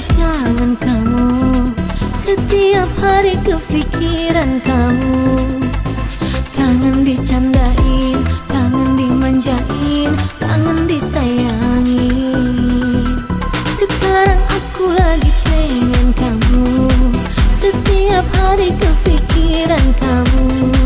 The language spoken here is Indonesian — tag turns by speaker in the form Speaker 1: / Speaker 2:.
Speaker 1: Kangen kamu. Setiap hari kepikiran kamu. Kangen dicandain, kangen dimanjain, kangen disayangi. Sekarang aku lagi pengen kamu. Setiap hari kepikiran kamu.